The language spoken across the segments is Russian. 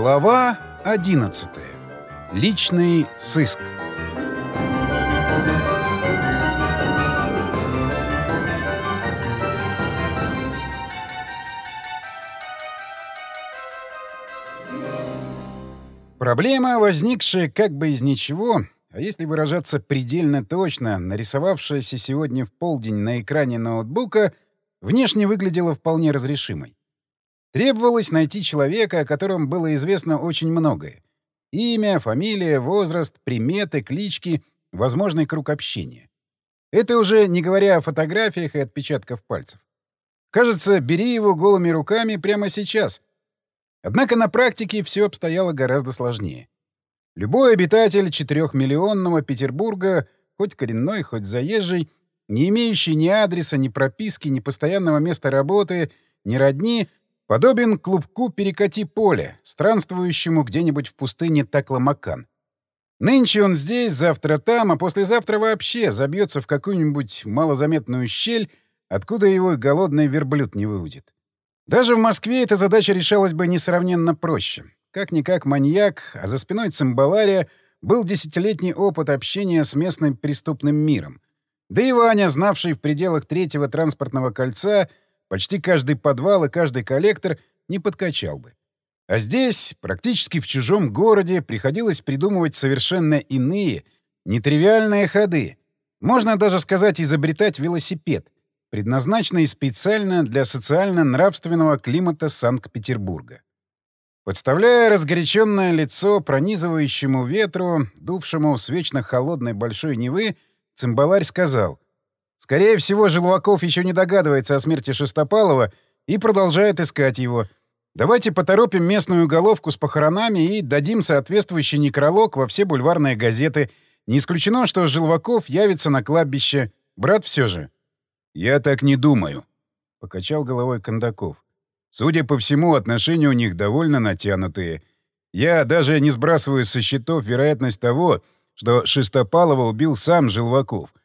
Глава 11. Личный сыск. Проблема, возникшая как бы из ничего, а если выражаться предельно точно, нарисовавшаяся сегодня в полдень на экране ноутбука, внешне выглядела вполне разрешимой. Требовалось найти человека, о котором было известно очень многое. Имя, фамилия, возраст, приметы, клички, возможный круг общения. Это уже не говоря о фотографиях и отпечатках пальцев. Кажется, бери его голыми руками прямо сейчас. Однако на практике все обстояло гораздо сложнее. Любой обитатель четырехмиллионного Петербурга, хоть коренной, хоть заезжий, не имеющий ни адреса, ни прописки, ни постоянного места работы, ни родни — Подобен клубку перекати поле, странствующему где-нибудь в пустыне Такламакан. Нынче он здесь, завтра там, а послезавтра вообще забьется в какую-нибудь малозаметную щель, откуда его голодный верблюд не выудит. Даже в Москве эта задача решалась бы несравненно проще. Как-никак маньяк, а за спиной цимбалария был десятилетний опыт общения с местным преступным миром. Да и Ваня, знавший в пределах третьего транспортного кольца — Почти каждый подвал и каждый коллектор не подкачал бы. А здесь, практически в чужом городе, приходилось придумывать совершенно иные, нетривиальные ходы. Можно даже сказать изобретать велосипед, предназначенный специально для социально-нравственного климата Санкт-Петербурга. Подставляя разгоряченное лицо пронизывающему ветру, дувшему с вечно холодной большой Невы, цимбаларь сказал — Скорее всего, Желваков еще не догадывается о смерти Шестопалова и продолжает искать его. Давайте поторопим местную уголовку с похоронами и дадим соответствующий некролог во все бульварные газеты. Не исключено, что Желваков явится на кладбище. Брат все же. — Я так не думаю, — покачал головой Кондаков. Судя по всему, отношения у них довольно натянутые. Я даже не сбрасываю со счетов вероятность того, что Шестопалова убил сам Желваков —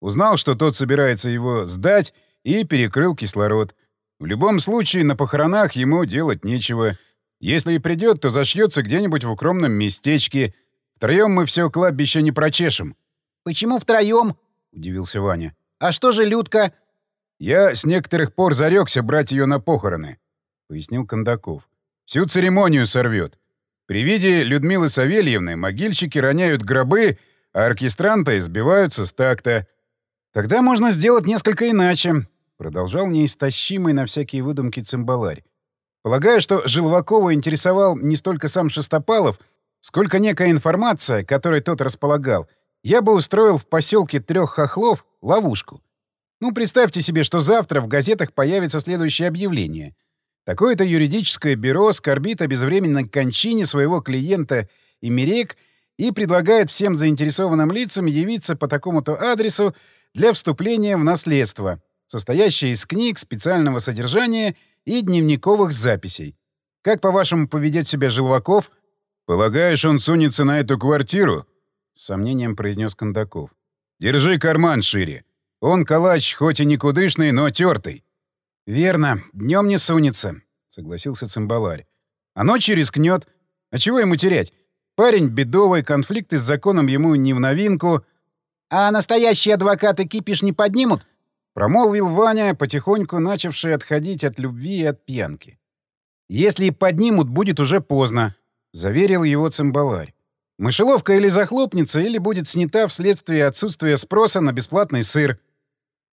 Узнал, что тот собирается его сдать, и перекрыл кислород. В любом случае, на похоронах ему делать нечего. Если и придет, то зашьется где-нибудь в укромном местечке. Втроем мы все кладбище не прочешем. — Почему втроем? — удивился Ваня. — А что же Людка? — Я с некоторых пор зарекся брать ее на похороны, — пояснил Кондаков. — Всю церемонию сорвет. При виде Людмилы Савельевны могильщики роняют гробы, а оркестранты сбиваются с такта. «Тогда можно сделать несколько иначе», — продолжал неистощимый на всякие выдумки цимбаларь. «Полагаю, что Желвакова интересовал не столько сам Шестопалов, сколько некая информация, которой тот располагал. Я бы устроил в поселке трех хохлов ловушку. Ну, представьте себе, что завтра в газетах появится следующее объявление. Такое-то юридическое бюро скорбит о безвременной кончине своего клиента Имерек и предлагает всем заинтересованным лицам явиться по такому-то адресу для вступления в наследство, состоящее из книг специального содержания и дневниковых записей. Как, по-вашему, поведет себя Желваков? «Полагаешь, он сунется на эту квартиру?» — с сомнением произнес Кондаков. «Держи карман шире. Он калач, хоть и никудышный, но тертый». «Верно, днем не сунется», — согласился цимбаларь. «А ночью рискнет. А чего ему терять? Парень бедовый, конфликты с законом ему не в новинку — «А настоящие адвокаты кипиш не поднимут?» — промолвил Ваня, потихоньку начавший отходить от любви и от пьянки. «Если и поднимут, будет уже поздно», — заверил его цимбаларь. «Мышеловка или захлопнется, или будет снята вследствие отсутствия спроса на бесплатный сыр».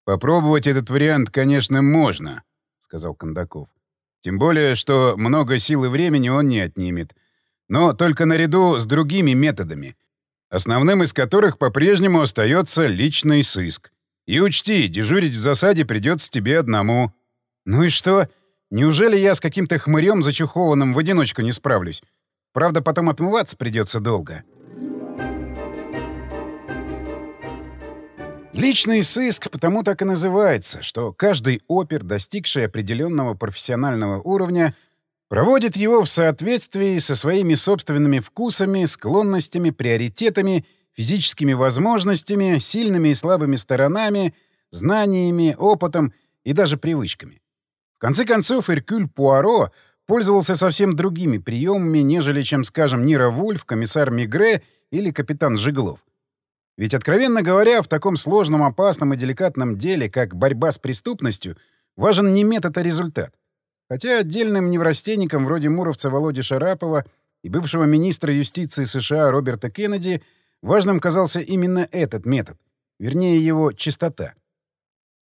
«Попробовать этот вариант, конечно, можно», — сказал Кондаков. «Тем более, что много сил и времени он не отнимет. Но только наряду с другими методами — основным из которых по-прежнему остается личный сыск. И учти, дежурить в засаде придется тебе одному. Ну и что? Неужели я с каким-то хмырем зачухованным в одиночку не справлюсь? Правда, потом отмываться придется долго. Личный сыск потому так и называется, что каждый опер, достигший определенного профессионального уровня, Проводит его в соответствии со своими собственными вкусами, склонностями, приоритетами, физическими возможностями, сильными и слабыми сторонами, знаниями, опытом и даже привычками. В конце концов, Эркюль Пуаро пользовался совсем другими приемами, нежели чем, скажем, Нира Вульф, комиссар Мигре или капитан Жиглов. Ведь, откровенно говоря, в таком сложном, опасном и деликатном деле, как борьба с преступностью, важен не метод, а результат. Хотя отдельным неврастенникам вроде Муровца Володи Шарапова и бывшего министра юстиции США Роберта Кеннеди важным казался именно этот метод, вернее его чистота.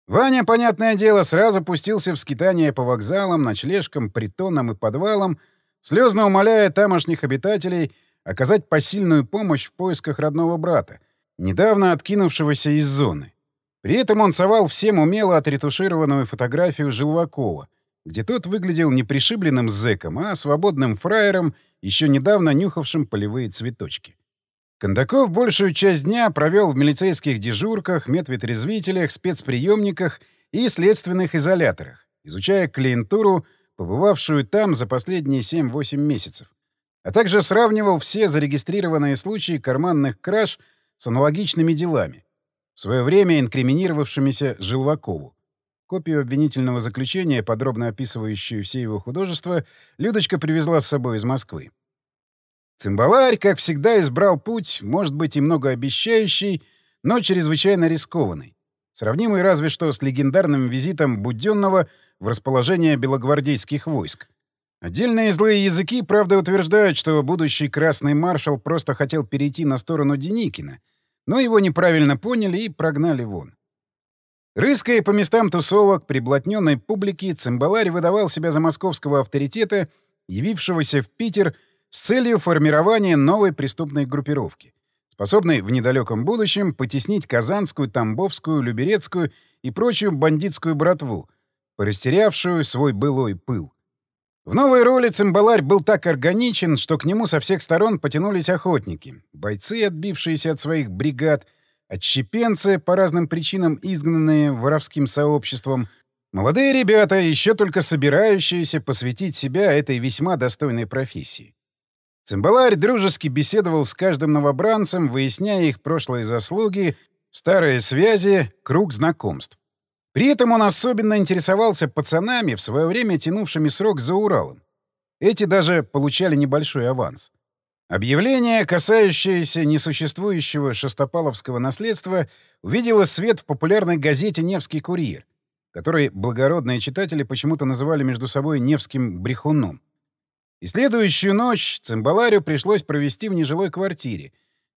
Ваня, понятное дело, сразу пустился в скитание по вокзалам, ночлежкам, притонам и подвалам, слезно умоляя тамошних обитателей оказать посильную помощь в поисках родного брата, недавно откинувшегося из зоны. При этом он совал всем умело отретушированную фотографию Желвакова, где тот выглядел не пришибленным зэком, а свободным фраером, еще недавно нюхавшим полевые цветочки. Кондаков большую часть дня провел в милицейских дежурках, медветрезвителях, спецприемниках и следственных изоляторах, изучая клиентуру, побывавшую там за последние 7-8 месяцев, а также сравнивал все зарегистрированные случаи карманных краж с аналогичными делами, в свое время инкриминировавшимися Жилвакову. Копию обвинительного заключения, подробно описывающую все его художества, Людочка привезла с собой из Москвы. Цимбаларь, как всегда, избрал путь, может быть, и многообещающий, но чрезвычайно рискованный, сравнимый разве что с легендарным визитом Буденного в расположение белогвардейских войск. Отдельные злые языки, правда, утверждают, что будущий красный маршал просто хотел перейти на сторону Деникина, но его неправильно поняли и прогнали вон. Рыская по местам тусовок, приблотненной публики, Цимбаларь выдавал себя за московского авторитета, явившегося в Питер — с целью формирования новой преступной группировки, способной в недалеком будущем потеснить Казанскую, Тамбовскую, Люберецкую и прочую бандитскую братву, порастерявшую свой былой пыл. В новой роли цимбаларь был так органичен, что к нему со всех сторон потянулись охотники, бойцы, отбившиеся от своих бригад, отщепенцы, по разным причинам изгнанные воровским сообществом, молодые ребята, еще только собирающиеся посвятить себя этой весьма достойной профессии. Цимбаларь дружески беседовал с каждым новобранцем, выясняя их прошлые заслуги, старые связи, круг знакомств. При этом он особенно интересовался пацанами, в свое время тянувшими срок за Уралом. Эти даже получали небольшой аванс. Объявление, касающееся несуществующего шестопаловского наследства, увидело свет в популярной газете «Невский курьер», который благородные читатели почему-то называли между собой «Невским брехуном». И следующую ночь Цимбаларю пришлось провести в нежилой квартире,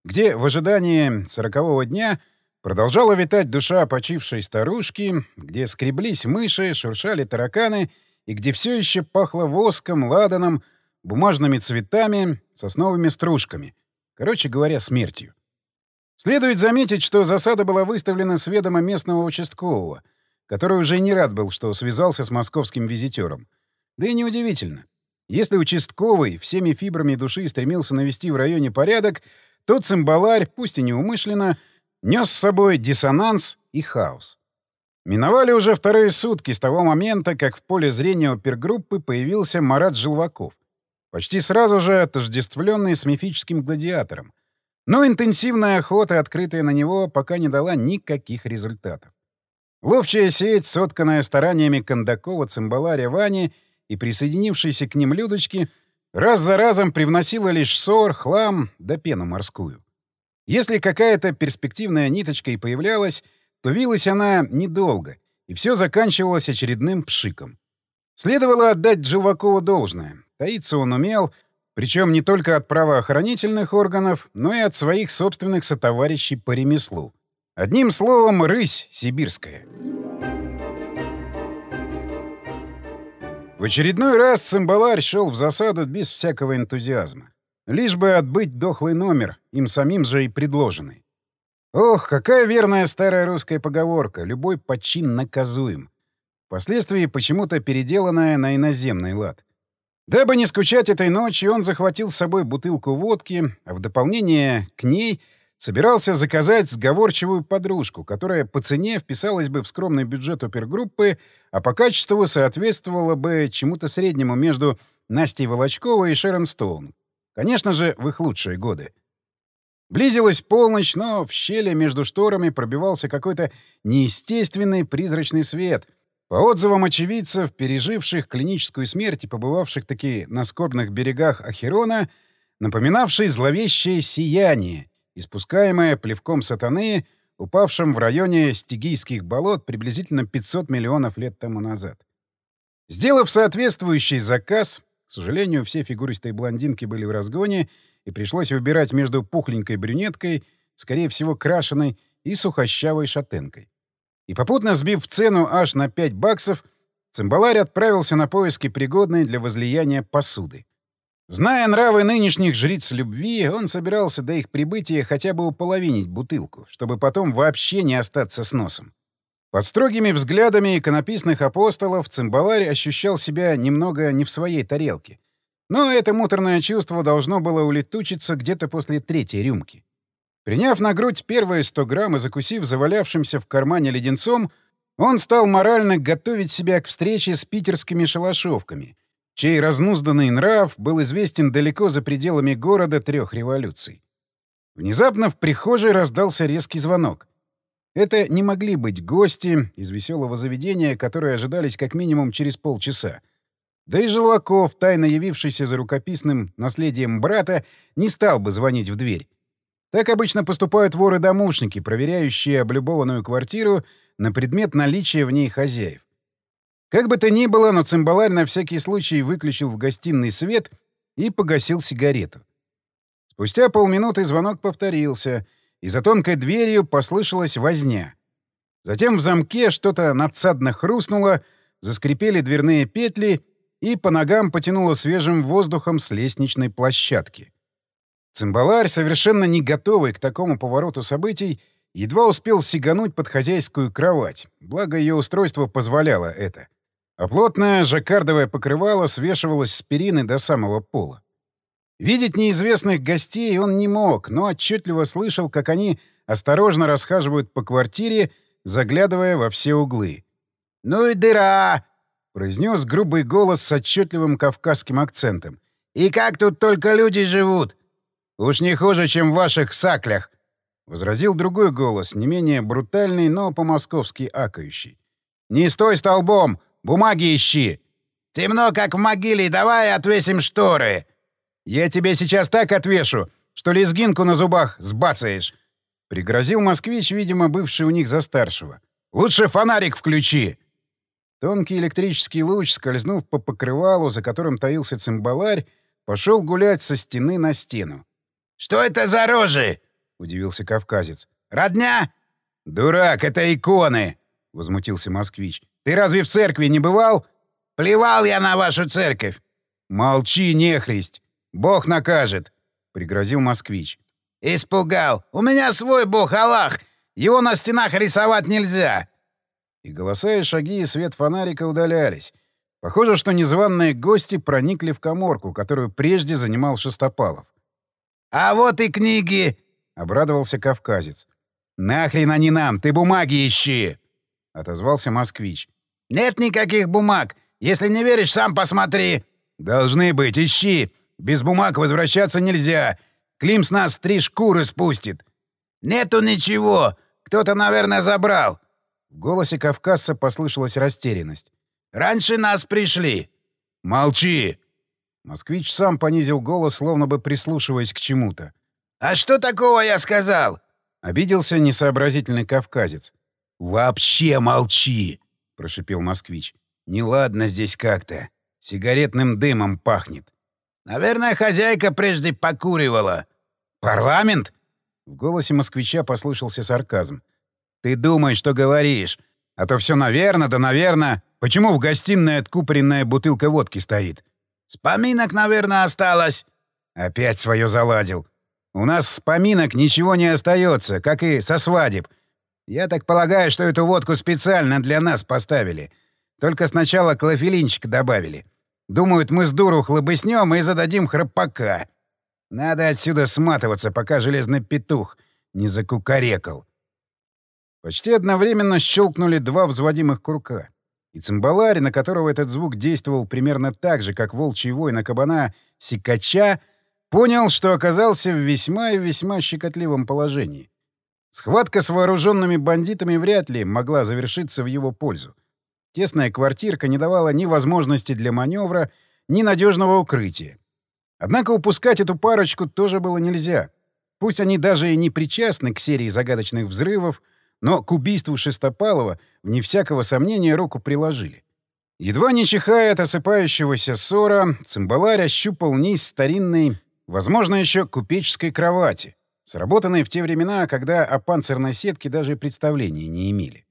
где в ожидании сорокового дня продолжала витать душа почившей старушки, где скреблись мыши, шуршали тараканы и где все еще пахло воском, ладаном, бумажными цветами, сосновыми стружками. Короче говоря, смертью. Следует заметить, что засада была выставлена с ведома местного участкового, который уже не рад был, что связался с московским визитером. Да и неудивительно. Если участковый всеми фибрами души стремился навести в районе порядок, то цимбаларь, пусть и неумышленно, нес с собой диссонанс и хаос. Миновали уже вторые сутки с того момента, как в поле зрения опергруппы появился Марат Желваков, почти сразу же отождествленный с мифическим гладиатором. Но интенсивная охота, открытая на него, пока не дала никаких результатов. Ловчая сеть, сотканная стараниями Кондакова, Цимбаларя, Вани — и присоединившиеся к ним Людочки раз за разом привносила лишь ссор, хлам да пену морскую. Если какая-то перспективная ниточка и появлялась, то вилась она недолго, и все заканчивалось очередным пшиком. Следовало отдать Джилвакову должное. Таиться он умел, причем не только от правоохранительных органов, но и от своих собственных сотоварищей по ремеслу. Одним словом, рысь сибирская. В очередной раз цимбаларь шел в засаду без всякого энтузиазма. Лишь бы отбыть дохлый номер, им самим же и предложенный. Ох, какая верная старая русская поговорка «любой почин наказуем». Впоследствии почему-то переделанная на иноземный лад. Дабы не скучать этой ночью, он захватил с собой бутылку водки, а в дополнение к ней — Собирался заказать сговорчивую подружку, которая по цене вписалась бы в скромный бюджет опергруппы, а по качеству соответствовала бы чему-то среднему между Настей Волочковой и Шерон Стоун. Конечно же, в их лучшие годы. Близилась полночь, но в щели между шторами пробивался какой-то неестественный призрачный свет, По отзывам очевидцев, переживших клиническую смерть и побывавших таки на скорбных берегах Ахерона, напоминавший зловещее сияние, испускаемое плевком сатаны, упавшим в районе Стигийских болот приблизительно 500 миллионов лет тому назад. Сделав соответствующий заказ, к сожалению, все фигуристые блондинки были в разгоне, и пришлось выбирать между пухленькой брюнеткой, скорее всего, крашеной, и сухощавой шатенкой. И попутно сбив цену аж на 5 баксов, цимбаларь отправился на поиски пригодной для возлияния посуды. Зная нравы нынешних жриц любви, он собирался до их прибытия хотя бы уполовинить бутылку, чтобы потом вообще не остаться с носом. Под строгими взглядами иконописных апостолов цимбаларь ощущал себя немного не в своей тарелке. Но это муторное чувство должно было улетучиться где-то после третьей рюмки. Приняв на грудь первые 100 грамм и закусив завалявшимся в кармане леденцом, он стал морально готовить себя к встрече с питерскими шалашовками — чей разнузданный нрав был известен далеко за пределами города трех революций. Внезапно в прихожей раздался резкий звонок. Это не могли быть гости из веселого заведения, которые ожидались как минимум через полчаса. Да и Желваков, тайно явившийся за рукописным наследием брата, не стал бы звонить в дверь. Так обычно поступают воры-домушники, проверяющие облюбованную квартиру на предмет наличия в ней хозяев. Как бы то ни было, но цимбаларь на всякий случай выключил в гостиной свет и погасил сигарету. Спустя полминуты звонок повторился, и за тонкой дверью послышалась возня. Затем в замке что-то надсадно хрустнуло, заскрипели дверные петли, и по ногам потянуло свежим воздухом с лестничной площадки. Цимбаларь, совершенно не готовый к такому повороту событий, едва успел сигануть под хозяйскую кровать, благо ее устройство позволяло это а плотное жаккардовое покрывало свешивалось с перины до самого пола. Видеть неизвестных гостей он не мог, но отчетливо слышал, как они осторожно расхаживают по квартире, заглядывая во все углы. «Ну и дыра!» — произнес грубый голос с отчетливым кавказским акцентом. «И как тут только люди живут?» «Уж не хуже, чем в ваших саклях!» — возразил другой голос, не менее брутальный, но по-московски акающий. «Не стой столбом! Бумаги ищи!» «Темно, как в могиле, давай отвесим шторы!» «Я тебе сейчас так отвешу, что лезгинку на зубах сбацаешь!» Пригрозил москвич, видимо, бывший у них за старшего. «Лучше фонарик включи!» Тонкий электрический луч, скользнув по покрывалу, за которым таился цимбаларь, пошел гулять со стены на стену. «Что это за рожи?» — удивился кавказец. «Родня?» «Дурак, это иконы!» — возмутился москвич. Ты разве в церкви не бывал? Плевал я на вашу церковь. Молчи, нехристь. Бог накажет, пригрозил москвич. Испугал. У меня свой бог Аллах. Его на стенах рисовать нельзя. И голоса и шаги и свет фонарика удалялись. Похоже, что незваные гости проникли в коморку, которую прежде занимал Шестопалов. «А вот и книги!» — обрадовался кавказец. «Нахрен они нам! Ты бумаги ищи!» — отозвался москвич. «Нет никаких бумаг. Если не веришь, сам посмотри». «Должны быть. Ищи. Без бумаг возвращаться нельзя. Клим с нас три шкуры спустит». «Нету ничего. Кто-то, наверное, забрал». В голосе кавказца послышалась растерянность. «Раньше нас пришли». «Молчи!» Москвич сам понизил голос, словно бы прислушиваясь к чему-то. «А что такого я сказал?» — обиделся несообразительный кавказец. «Вообще молчи!» — прошипел москвич. «Неладно здесь как-то. Сигаретным дымом пахнет». «Наверное, хозяйка прежде покуривала». «Парламент?» В голосе москвича послышался сарказм. «Ты думай, что говоришь. А то все наверно, да наверно. Почему в гостиной откупоренная бутылка водки стоит?» «С поминок, наверное, осталось». Опять свое заладил. «У нас с поминок ничего не остается, как и со свадеб. Я так полагаю, что эту водку специально для нас поставили. Только сначала клофелинчик добавили. Думают, мы с дуру хлобыснем и зададим храпака. Надо отсюда сматываться, пока железный петух не закукарекал. Почти одновременно щелкнули два взводимых курка. И цимбаларь, на которого этот звук действовал примерно так же, как волчий вой на кабана Сикача, понял, что оказался в весьма и весьма щекотливом положении. Схватка с вооруженными бандитами вряд ли могла завершиться в его пользу. Тесная квартирка не давала ни возможности для маневра, ни надежного укрытия. Однако упускать эту парочку тоже было нельзя. Пусть они даже и не причастны к серии загадочных взрывов, но к убийству Шестопалова, вне всякого сомнения, руку приложили. Едва не чихая от осыпающегося ссора, цимбаларь ощупал низ старинной, возможно, еще купеческой кровати, сработанной в те времена, когда о панцирной сетке даже представления не имели.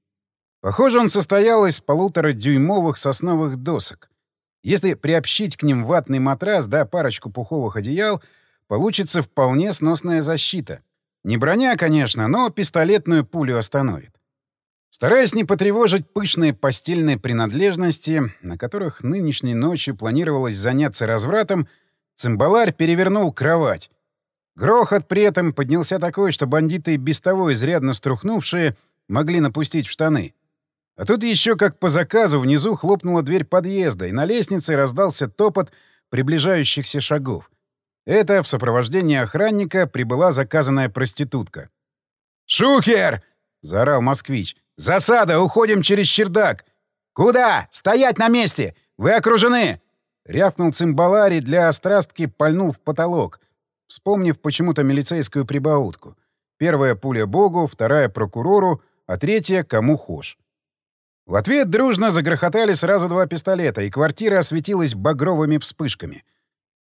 Похоже, он состоял из полутора дюймовых сосновых досок. Если приобщить к ним ватный матрас да парочку пуховых одеял, получится вполне сносная защита. Не броня, конечно, но пистолетную пулю остановит. Стараясь не потревожить пышные постельные принадлежности, на которых нынешней ночью планировалось заняться развратом, цимбаларь перевернул кровать. Грохот при этом поднялся такой, что бандиты, без того изрядно струхнувшие, могли напустить в штаны. А тут еще, как по заказу, внизу хлопнула дверь подъезда, и на лестнице раздался топот приближающихся шагов. Это в сопровождении охранника прибыла заказанная проститутка. «Шухер!» — заорал москвич. «Засада! Уходим через чердак!» «Куда? Стоять на месте! Вы окружены!» Рявкнул цимбалари для острастки, пальнул в потолок, вспомнив почему-то милицейскую прибаутку. Первая пуля Богу, вторая — прокурору, а третья — кому хошь. В ответ дружно загрохотали сразу два пистолета, и квартира осветилась багровыми вспышками.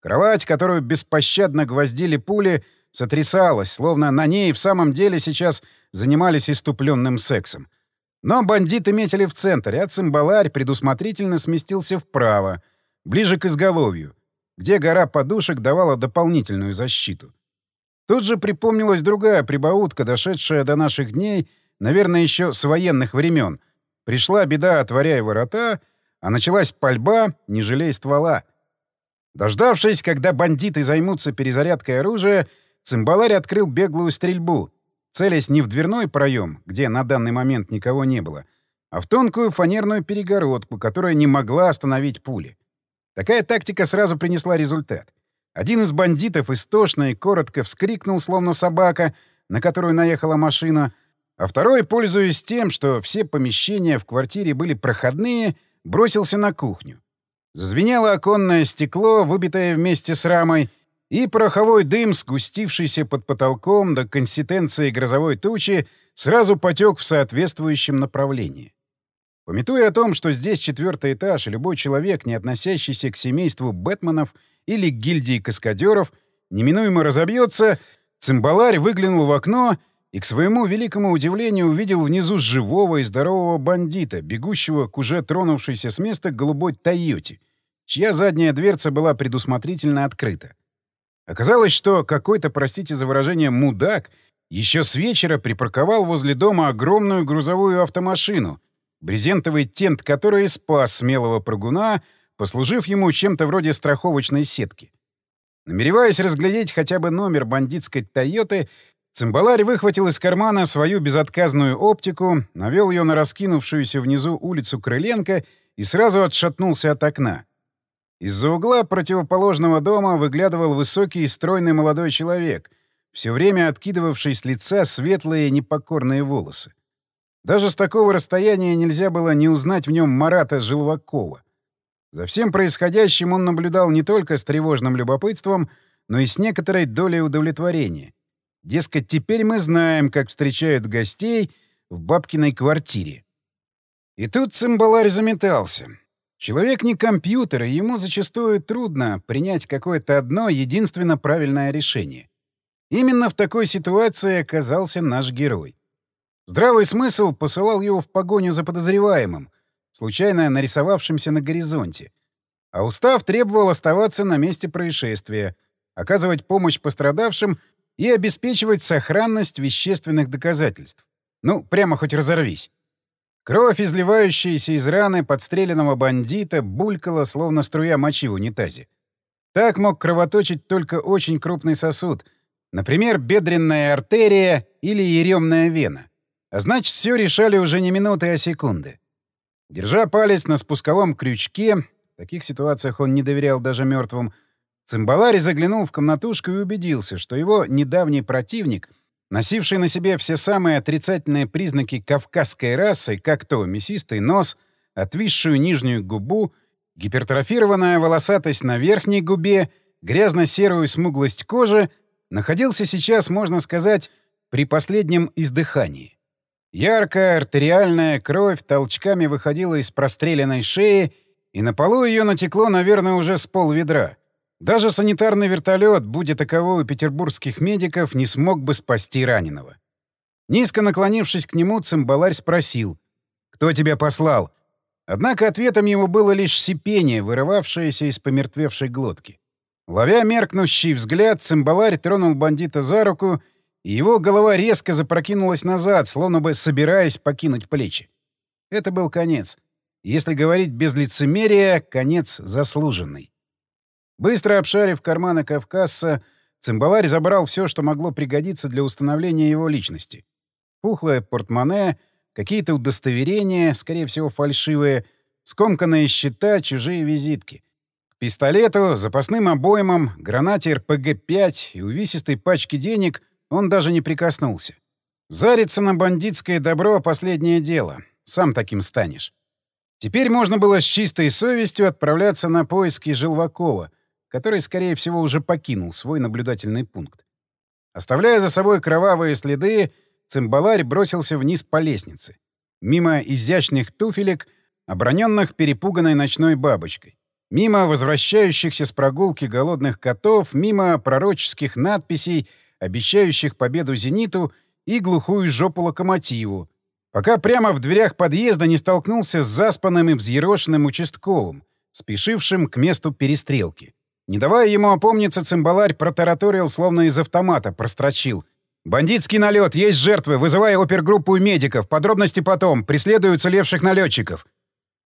Кровать, которую беспощадно гвоздили пули, сотрясалась, словно на ней в самом деле сейчас занимались иступленным сексом. Но бандиты метили в центр, а цимбаларь предусмотрительно сместился вправо, ближе к изголовью, где гора подушек давала дополнительную защиту. Тут же припомнилась другая прибаутка, дошедшая до наших дней, наверное, еще с военных времен — Пришла беда, отворяя ворота, а началась пальба, не жалей ствола. Дождавшись, когда бандиты займутся перезарядкой оружия, цимбаларь открыл беглую стрельбу, целясь не в дверной проем, где на данный момент никого не было, а в тонкую фанерную перегородку, которая не могла остановить пули. Такая тактика сразу принесла результат. Один из бандитов истошно и коротко вскрикнул, словно собака, на которую наехала машина — а второй, пользуясь тем, что все помещения в квартире были проходные, бросился на кухню. Зазвенело оконное стекло, выбитое вместе с рамой, и пороховой дым, сгустившийся под потолком до консистенции грозовой тучи, сразу потек в соответствующем направлении. Пометуя о том, что здесь четвертый этаж, и любой человек, не относящийся к семейству Бэтменов или к гильдии каскадеров, неминуемо разобьется, цимбаларь выглянул в окно — и, к своему великому удивлению, увидел внизу живого и здорового бандита, бегущего к уже тронувшейся с места голубой «Тойоте», чья задняя дверца была предусмотрительно открыта. Оказалось, что какой-то, простите за выражение, мудак еще с вечера припарковал возле дома огромную грузовую автомашину, брезентовый тент которой спас смелого прыгуна, послужив ему чем-то вроде страховочной сетки. Намереваясь разглядеть хотя бы номер бандитской «Тойоты», Цимбаларь выхватил из кармана свою безотказную оптику, навел ее на раскинувшуюся внизу улицу Крыленко и сразу отшатнулся от окна. Из-за угла противоположного дома выглядывал высокий и стройный молодой человек, все время откидывавший с лица светлые непокорные волосы. Даже с такого расстояния нельзя было не узнать в нем Марата Желвакова. За всем происходящим он наблюдал не только с тревожным любопытством, но и с некоторой долей удовлетворения. Дескать, теперь мы знаем, как встречают гостей в бабкиной квартире. И тут цимбаларь заметался. Человек не компьютер, и ему зачастую трудно принять какое-то одно единственно правильное решение. Именно в такой ситуации оказался наш герой. Здравый смысл посылал его в погоню за подозреваемым, случайно нарисовавшимся на горизонте. А устав требовал оставаться на месте происшествия, оказывать помощь пострадавшим и обеспечивать сохранность вещественных доказательств. Ну, прямо хоть разорвись. Кровь, изливающаяся из раны подстреленного бандита, булькала, словно струя мочи в унитазе. Так мог кровоточить только очень крупный сосуд, например, бедренная артерия или еремная вена. А значит, все решали уже не минуты, а секунды. Держа палец на спусковом крючке, в таких ситуациях он не доверял даже мертвым, Цимбалари заглянул в комнатушку и убедился, что его недавний противник, носивший на себе все самые отрицательные признаки кавказской расы, как то мясистый нос, отвисшую нижнюю губу, гипертрофированная волосатость на верхней губе, грязно-серую смуглость кожи, находился сейчас, можно сказать, при последнем издыхании. Яркая артериальная кровь толчками выходила из простреленной шеи, и на полу ее натекло, наверное, уже с пол ведра. Даже санитарный вертолет, будь таковой у петербургских медиков, не смог бы спасти раненого. Низко наклонившись к нему, цимбаларь спросил, «Кто тебя послал?» Однако ответом ему было лишь сипение, вырывавшееся из помертвевшей глотки. Ловя меркнущий взгляд, цимбаларь тронул бандита за руку, и его голова резко запрокинулась назад, словно бы собираясь покинуть плечи. Это был конец. Если говорить без лицемерия, конец заслуженный. Быстро обшарив карманы Кавказца, цимбаларь забрал все, что могло пригодиться для установления его личности. Пухлое портмоне, какие-то удостоверения, скорее всего, фальшивые, скомканные счета, чужие визитки. К пистолету, запасным обоймам, гранате РПГ-5 и увесистой пачке денег он даже не прикоснулся. Зариться на бандитское добро — последнее дело. Сам таким станешь. Теперь можно было с чистой совестью отправляться на поиски Желвакова, который, скорее всего, уже покинул свой наблюдательный пункт. Оставляя за собой кровавые следы, цимбаларь бросился вниз по лестнице, мимо изящных туфелек, оброненных перепуганной ночной бабочкой. Мимо возвращающихся с прогулки голодных котов, мимо пророческих надписей, обещающих победу «Зениту» и глухую жопу локомотиву, пока прямо в дверях подъезда не столкнулся с заспанным и взъерошенным участковым, спешившим к месту перестрелки. Не давая ему опомниться, цимбаларь протараторил, словно из автомата, прострочил. «Бандитский налет, есть жертвы, вызывая опергруппу и медиков, подробности потом, преследуют целевших налетчиков».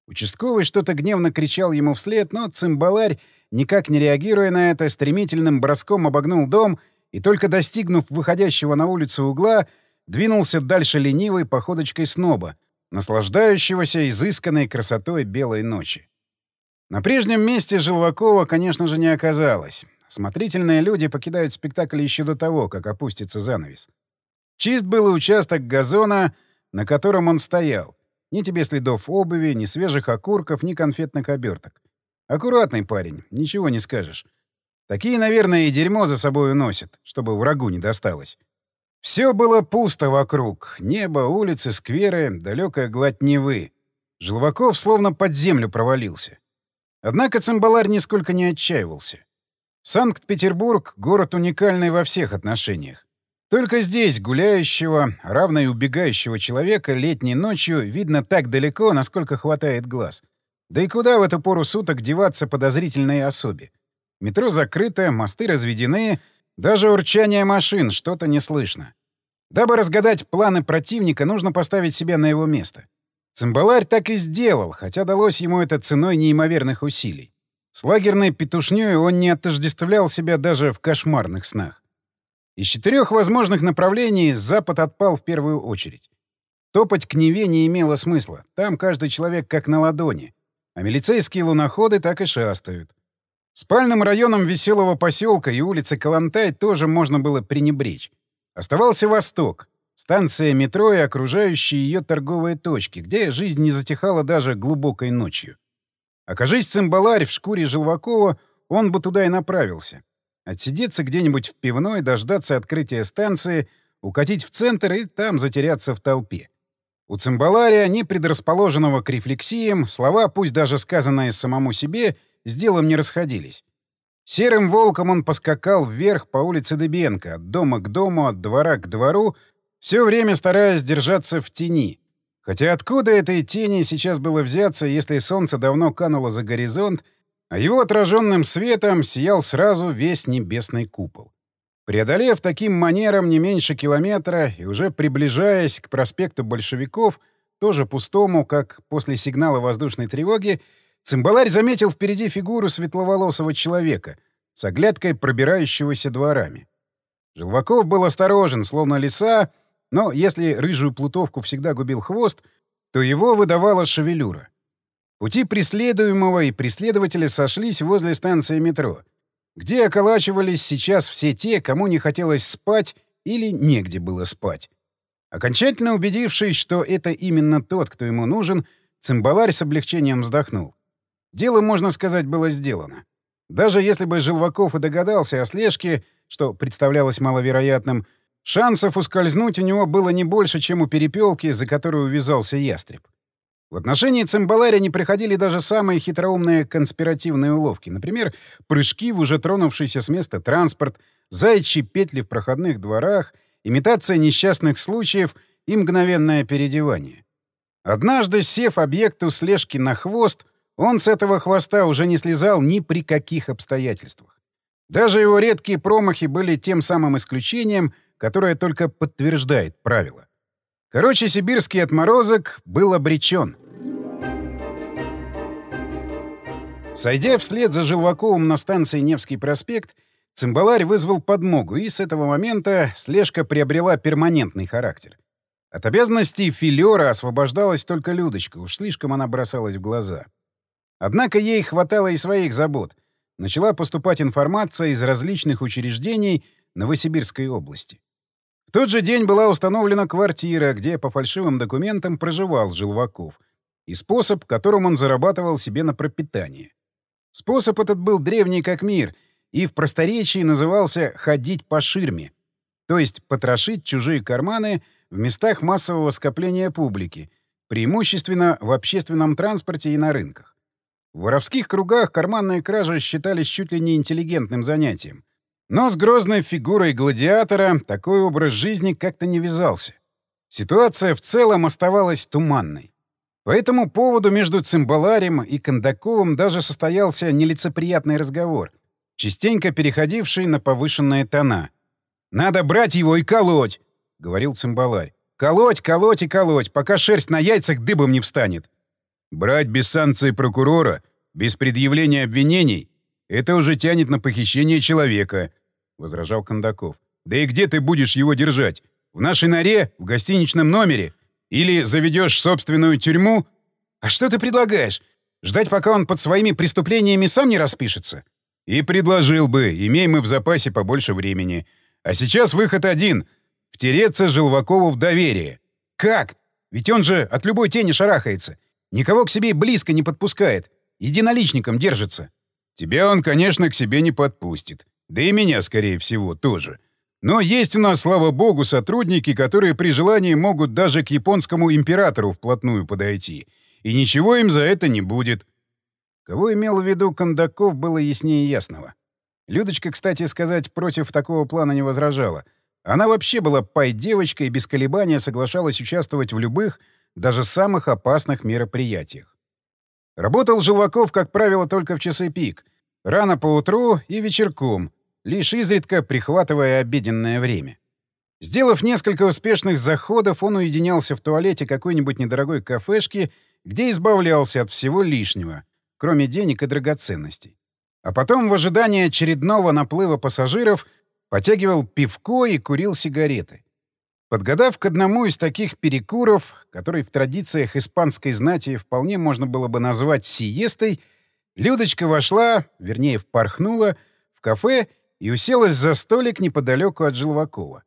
Участковый что-то гневно кричал ему вслед, но цимбаларь, никак не реагируя на это, стремительным броском обогнул дом и, только достигнув выходящего на улицу угла, двинулся дальше ленивой походочкой сноба, наслаждающегося изысканной красотой белой ночи. На прежнем месте Желвакова, конечно же, не оказалось. Смотрительные люди покидают спектакль еще до того, как опустится занавес. Чист был участок газона, на котором он стоял. Ни тебе следов обуви, ни свежих окурков, ни конфетных оберток. Аккуратный парень, ничего не скажешь. Такие, наверное, и дерьмо за собой уносят, чтобы врагу не досталось. Все было пусто вокруг. Небо, улицы, скверы, далекая гладь Невы. Желваков словно под землю провалился. Однако цимбаларь нисколько не отчаивался. Санкт-Петербург — город уникальный во всех отношениях. Только здесь гуляющего, равно и убегающего человека летней ночью видно так далеко, насколько хватает глаз. Да и куда в эту пору суток деваться подозрительной особе? Метро закрыто, мосты разведены, даже урчание машин что-то не слышно. Дабы разгадать планы противника, нужно поставить себя на его место. Цимбаларь так и сделал, хотя далось ему это ценой неимоверных усилий. С лагерной петушнёй он не отождествлял себя даже в кошмарных снах. Из четырех возможных направлений запад отпал в первую очередь. Топать к Неве не имело смысла. Там каждый человек как на ладони. А милицейские луноходы так и шастают. Спальным районом веселого поселка и улицы Калантай тоже можно было пренебречь. Оставался восток. Станция метро и окружающие ее торговые точки, где жизнь не затихала даже глубокой ночью. Окажись цимбаларь в шкуре Желвакова, он бы туда и направился. Отсидеться где-нибудь в пивной, дождаться открытия станции, укатить в центр и там затеряться в толпе. У цимбалария, не предрасположенного к рефлексиям, слова, пусть даже сказанные самому себе, с делом не расходились. Серым волком он поскакал вверх по улице Дебенко, от дома к дому, от двора к двору, все время стараясь держаться в тени. Хотя откуда этой тени сейчас было взяться, если солнце давно кануло за горизонт, а его отраженным светом сиял сразу весь небесный купол. Преодолев таким манером не меньше километра и уже приближаясь к проспекту большевиков, тоже пустому, как после сигнала воздушной тревоги, цимбаларь заметил впереди фигуру светловолосого человека с оглядкой пробирающегося дворами. Желваков был осторожен, словно лиса, но если рыжую плутовку всегда губил хвост, то его выдавала шевелюра. Пути преследуемого и преследователя сошлись возле станции метро, где околачивались сейчас все те, кому не хотелось спать или негде было спать. Окончательно убедившись, что это именно тот, кто ему нужен, цимбаларь с облегчением вздохнул. Дело, можно сказать, было сделано. Даже если бы Желваков и догадался о слежке, что представлялось маловероятным, шансов ускользнуть у него было не больше, чем у перепелки, за которую увязался ястреб. В отношении Цимбаларя не приходили даже самые хитроумные конспиративные уловки. Например, прыжки в уже тронувшийся с места транспорт, заячьи петли в проходных дворах, имитация несчастных случаев и мгновенное переодевание. Однажды, сев объекту слежки на хвост, он с этого хвоста уже не слезал ни при каких обстоятельствах. Даже его редкие промахи были тем самым исключением, которое только подтверждает правило. Короче, сибирский отморозок был обречен. Сойдя вслед за Желваковым на станции Невский проспект, Цимбаларь вызвал подмогу, и с этого момента слежка приобрела перманентный характер. От обязанностей филера освобождалась только Людочка, уж слишком она бросалась в глаза. Однако ей хватало и своих забот. Начала поступать информация из различных учреждений Новосибирской области. В тот же день была установлена квартира, где по фальшивым документам проживал Желваков, и способ, которым он зарабатывал себе на пропитание. Способ этот был древний как мир и в просторечии назывался «ходить по ширме», то есть потрошить чужие карманы в местах массового скопления публики, преимущественно в общественном транспорте и на рынках. В воровских кругах карманные кражи считались чуть ли не интеллигентным занятием, но с грозной фигурой гладиатора такой образ жизни как-то не вязался. Ситуация в целом оставалась туманной. По этому поводу между Цимбаларем и Кондаковым даже состоялся нелицеприятный разговор, частенько переходивший на повышенные тона. «Надо брать его и колоть!» — говорил Цимбаларь. «Колоть, колоть и колоть, пока шерсть на яйцах дыбом не встанет!» «Брать без санкции прокурора, без предъявления обвинений — это уже тянет на похищение человека», возражал Кондаков. «Да и где ты будешь его держать? В нашей норе? В гостиничном номере? Или заведешь собственную тюрьму? А что ты предлагаешь? Ждать, пока он под своими преступлениями сам не распишется?» «И предложил бы, имей мы в запасе побольше времени. А сейчас выход один — втереться Желвакову в доверие. Как? Ведь он же от любой тени шарахается. Никого к себе близко не подпускает. Единоличником держится». «Тебя он, конечно, к себе не подпустит. Да и меня, скорее всего, тоже. Но есть у нас, слава богу, сотрудники, которые при желании могут даже к японскому императору вплотную подойти. И ничего им за это не будет. Кого имел в виду Кондаков, было яснее ясного. Людочка, кстати сказать, против такого плана не возражала. Она вообще была пай-девочкой и без колебания соглашалась участвовать в любых, даже самых опасных мероприятиях. Работал Желваков, как правило, только в часы пик. Рано поутру и вечерком — лишь изредка прихватывая обеденное время. Сделав несколько успешных заходов, он уединялся в туалете какой-нибудь недорогой кафешки, где избавлялся от всего лишнего, кроме денег и драгоценностей. А потом, в ожидании очередного наплыва пассажиров, потягивал пивко и курил сигареты. Подгадав к одному из таких перекуров, который в традициях испанской знати вполне можно было бы назвать сиестой, Людочка вошла, вернее, впорхнула, в кафе и уселась за столик неподалеку от Желвакова.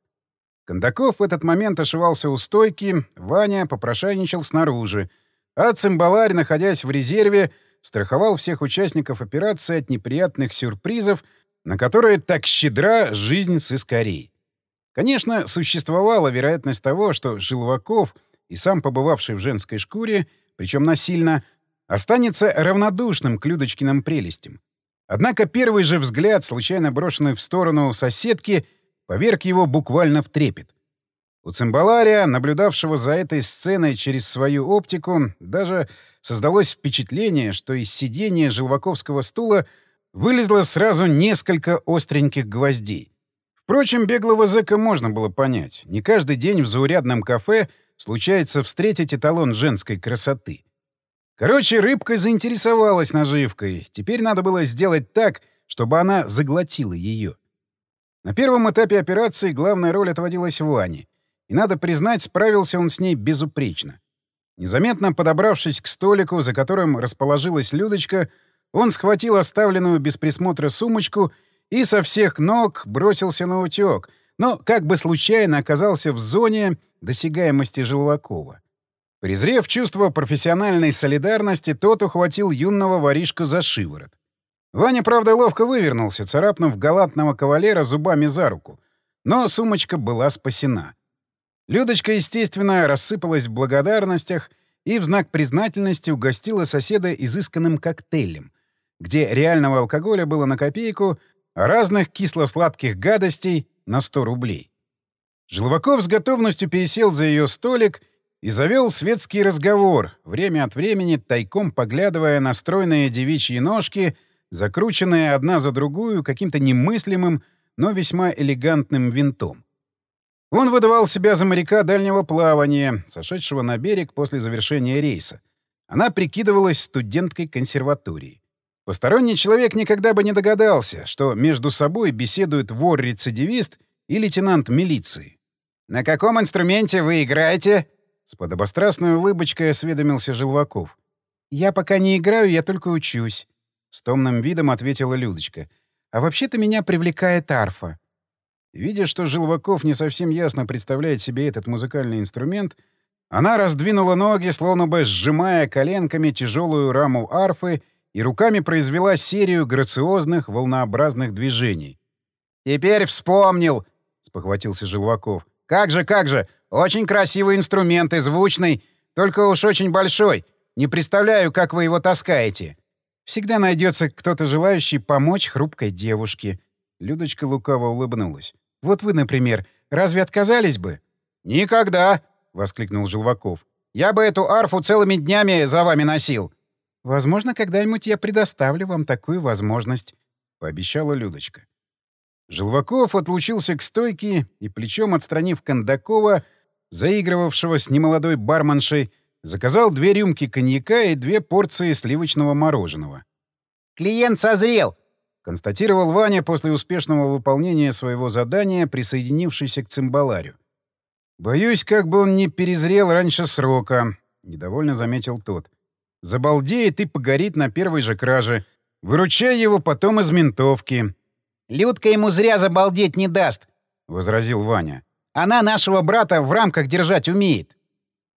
Кондаков в этот момент ошивался у стойки, Ваня попрошайничал снаружи, а цимбаларь, находясь в резерве, страховал всех участников операции от неприятных сюрпризов, на которые так щедра жизнь сыскарей. Конечно, существовала вероятность того, что Желваков и сам побывавший в женской шкуре, причем насильно, останется равнодушным к Людочкиным прелестям. Однако первый же взгляд, случайно брошенный в сторону соседки, поверг его буквально в трепет. У цимбалария, наблюдавшего за этой сценой через свою оптику, даже создалось впечатление, что из сидения желваковского стула вылезло сразу несколько остреньких гвоздей. Впрочем, беглого зэка можно было понять. Не каждый день в заурядном кафе случается встретить эталон женской красоты. Короче, рыбка заинтересовалась наживкой. Теперь надо было сделать так, чтобы она заглотила ее. На первом этапе операции главная роль отводилась Ване. И, надо признать, справился он с ней безупречно. Незаметно подобравшись к столику, за которым расположилась Людочка, он схватил оставленную без присмотра сумочку и со всех ног бросился на утёк, но как бы случайно оказался в зоне досягаемости Желвакова. Презрев чувство профессиональной солидарности, тот ухватил юного воришку за шиворот. Ваня, правда, ловко вывернулся, царапнув галантного кавалера зубами за руку. Но сумочка была спасена. Людочка, естественно, рассыпалась в благодарностях и в знак признательности угостила соседа изысканным коктейлем, где реального алкоголя было на копейку, а разных кисло-сладких гадостей — на 100 рублей. Желваков с готовностью пересел за ее столик и завел светский разговор, время от времени тайком поглядывая на стройные девичьи ножки, закрученные одна за другую каким-то немыслимым, но весьма элегантным винтом. Он выдавал себя за моряка дальнего плавания, сошедшего на берег после завершения рейса. Она прикидывалась студенткой консерватории. Посторонний человек никогда бы не догадался, что между собой беседуют вор-рецидивист и лейтенант милиции. «На каком инструменте вы играете?» С подобострастной улыбочкой осведомился Желваков. «Я пока не играю, я только учусь», — с томным видом ответила Людочка. «А вообще-то меня привлекает арфа». Видя, что Желваков не совсем ясно представляет себе этот музыкальный инструмент, она раздвинула ноги, словно бы сжимая коленками тяжелую раму арфы, и руками произвела серию грациозных волнообразных движений. «Теперь вспомнил!» — спохватился Желваков. Как же, как же! Очень красивый инструмент и звучный, только уж очень большой. Не представляю, как вы его таскаете. Всегда найдется кто-то желающий помочь хрупкой девушке. Людочка лукаво улыбнулась. Вот вы, например, разве отказались бы? Никогда! воскликнул Желваков. Я бы эту арфу целыми днями за вами носил. Возможно, когда-нибудь я предоставлю вам такую возможность, пообещала Людочка. Желваков отлучился к стойке и, плечом отстранив Кондакова, заигрывавшего с немолодой барменшей, заказал две рюмки коньяка и две порции сливочного мороженого. «Клиент созрел!» — констатировал Ваня после успешного выполнения своего задания, присоединившийся к цимбаларю. «Боюсь, как бы он не перезрел раньше срока», — недовольно заметил тот. «Забалдеет и погорит на первой же краже. Выручай его потом из ментовки. Людка ему зря забалдеть не даст, — возразил Ваня. Она нашего брата в рамках держать умеет.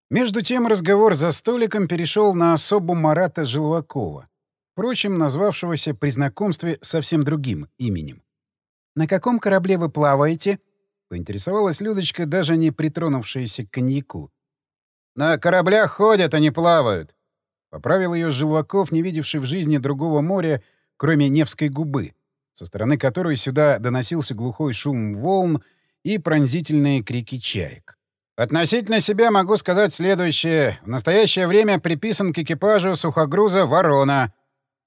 Между тем разговор за столиком перешел на особу Марата Желвакова, впрочем, назвавшегося при знакомстве совсем другим именем. «На каком корабле вы плаваете?» — поинтересовалась Людочка, даже не притронувшаяся к коньяку. «На кораблях ходят, а не плавают», — поправил ее Желваков, не видевший в жизни другого моря, кроме Невской губы со стороны которой сюда доносился глухой шум волн и пронзительные крики чаек. «Относительно себя могу сказать следующее. В настоящее время приписан к экипажу сухогруза «Ворона».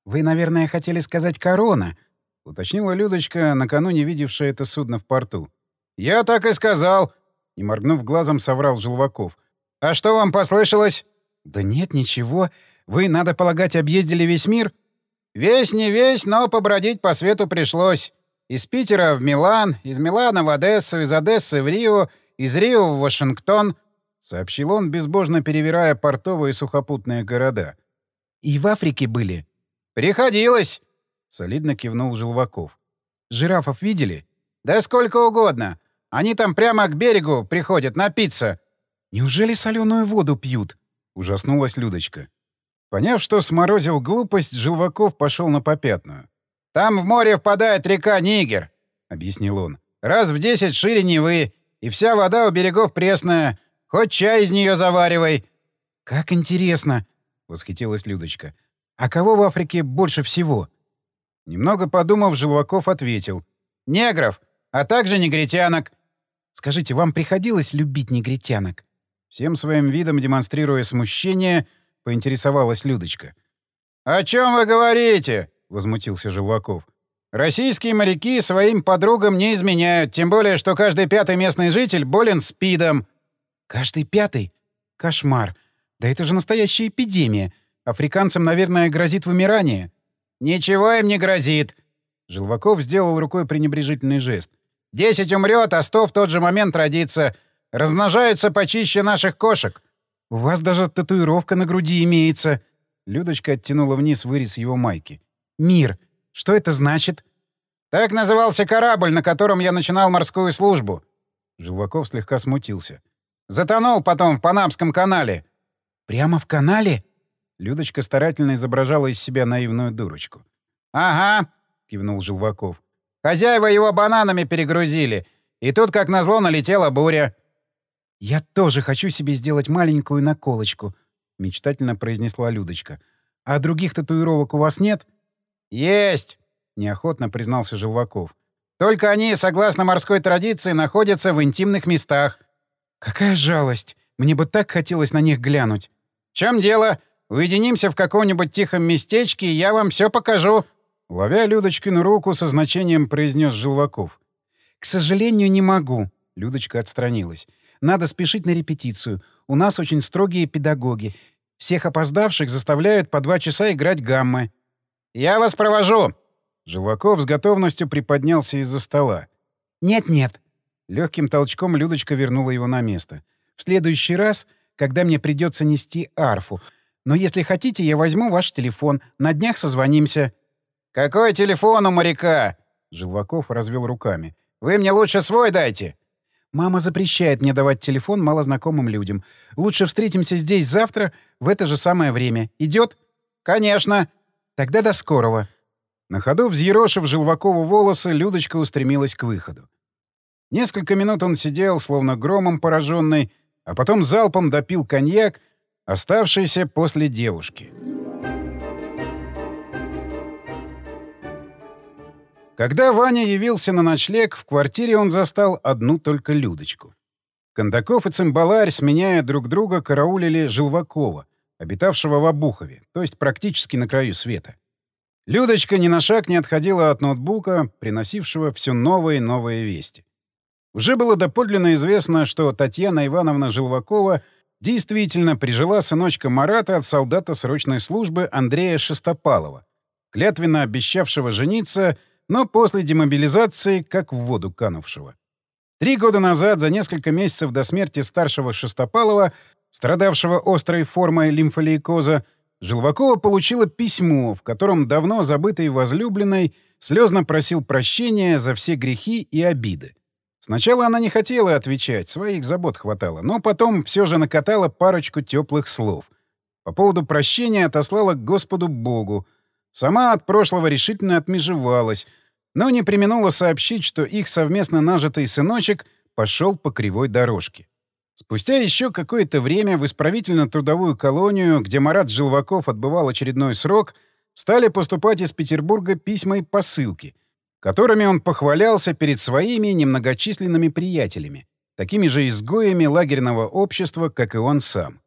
«Вы, наверное, хотели сказать «корона», — уточнила Людочка, накануне видевшая это судно в порту. «Я так и сказал», — не моргнув глазом, соврал Желваков. «А что вам послышалось?» «Да нет, ничего. Вы, надо полагать, объездили весь мир?» Весь не весь, но побродить по свету пришлось. Из Питера в Милан, из Милана в Одессу, из Одессы в Рио, из Рио в Вашингтон, — сообщил он, безбожно перевирая портовые сухопутные города. — И в Африке были? — Приходилось, — солидно кивнул Желваков. — Жирафов видели? — Да сколько угодно. Они там прямо к берегу приходят напиться. — Неужели соленую воду пьют? — ужаснулась Людочка. Поняв, что сморозил глупость, Желваков пошел на попятную. «Там в море впадает река Нигер», — объяснил он. «Раз в десять шире Невы, и вся вода у берегов пресная. Хоть чай из нее заваривай». «Как интересно!» — восхитилась Людочка. «А кого в Африке больше всего?» Немного подумав, Желваков ответил. «Негров, а также негритянок». «Скажите, вам приходилось любить негритянок?» Всем своим видом демонстрируя смущение — поинтересовалась Людочка. «О чем вы говорите?» — возмутился Желваков. «Российские моряки своим подругам не изменяют, тем более, что каждый пятый местный житель болен СПИДом». «Каждый пятый? Кошмар. Да это же настоящая эпидемия. Африканцам, наверное, грозит вымирание». «Ничего им не грозит». Желваков сделал рукой пренебрежительный жест. «Десять умрет, а сто в тот же момент родится. Размножаются почище наших кошек. «У вас даже татуировка на груди имеется!» Людочка оттянула вниз вырез его майки. «Мир! Что это значит?» «Так назывался корабль, на котором я начинал морскую службу». Желваков слегка смутился. «Затонул потом в Панамском канале». «Прямо в канале?» Людочка старательно изображала из себя наивную дурочку. «Ага», — кивнул Желваков. «Хозяева его бананами перегрузили, и тут, как назло, налетела буря». «Я тоже хочу себе сделать маленькую наколочку», — мечтательно произнесла Людочка. «А других татуировок у вас нет?» «Есть!» — неохотно признался Желваков. «Только они, согласно морской традиции, находятся в интимных местах». «Какая жалость! Мне бы так хотелось на них глянуть». «В чем дело? Уединимся в каком-нибудь тихом местечке, и я вам все покажу». Ловя Людочкину руку, со значением произнес Желваков. «К сожалению, не могу». Людочка отстранилась. «Надо спешить на репетицию. У нас очень строгие педагоги. Всех опоздавших заставляют по два часа играть гаммы». «Я вас провожу!» Желваков с готовностью приподнялся из-за стола. «Нет-нет». Легким толчком Людочка вернула его на место. «В следующий раз, когда мне придется нести арфу. Но если хотите, я возьму ваш телефон. На днях созвонимся». «Какой телефон у моряка?» Желваков развел руками. «Вы мне лучше свой дайте». «Мама запрещает мне давать телефон малознакомым людям. Лучше встретимся здесь завтра в это же самое время. Идет?» «Конечно». «Тогда до скорого». На ходу взъерошив Желвакову волосы, Людочка устремилась к выходу. Несколько минут он сидел, словно громом пораженный, а потом залпом допил коньяк, оставшийся после девушки. Когда Ваня явился на ночлег, в квартире он застал одну только Людочку. Кондаков и Цимбаларь, сменяя друг друга, караулили Желвакова, обитавшего в Обухове, то есть практически на краю света. Людочка ни на шаг не отходила от ноутбука, приносившего все новые и новые вести. Уже было доподлинно известно, что Татьяна Ивановна Желвакова действительно прижила сыночка Марата от солдата срочной службы Андрея Шестопалова, клятвенно обещавшего жениться но после демобилизации как в воду канувшего. Три года назад, за несколько месяцев до смерти старшего Шестопалова, страдавшего острой формой лимфолейкоза, Желвакова получила письмо, в котором давно забытый возлюбленный слезно просил прощения за все грехи и обиды. Сначала она не хотела отвечать, своих забот хватало, но потом все же накатала парочку теплых слов. По поводу прощения отослала к Господу Богу — Сама от прошлого решительно отмежевалась, но не применула сообщить, что их совместно нажитый сыночек пошел по кривой дорожке. Спустя еще какое-то время в исправительно-трудовую колонию, где Марат Желваков отбывал очередной срок, стали поступать из Петербурга письма и посылки, которыми он похвалялся перед своими немногочисленными приятелями, такими же изгоями лагерного общества, как и он сам.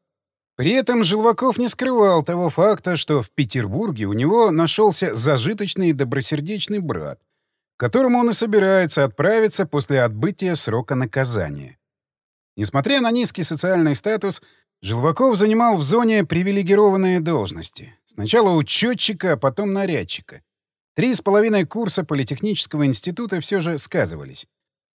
При этом Желваков не скрывал того факта, что в Петербурге у него нашелся зажиточный и добросердечный брат, которому он и собирается отправиться после отбытия срока наказания. Несмотря на низкий социальный статус, Желваков занимал в зоне привилегированные должности. Сначала учетчика, а потом нарядчика. Три с половиной курса Политехнического института все же сказывались.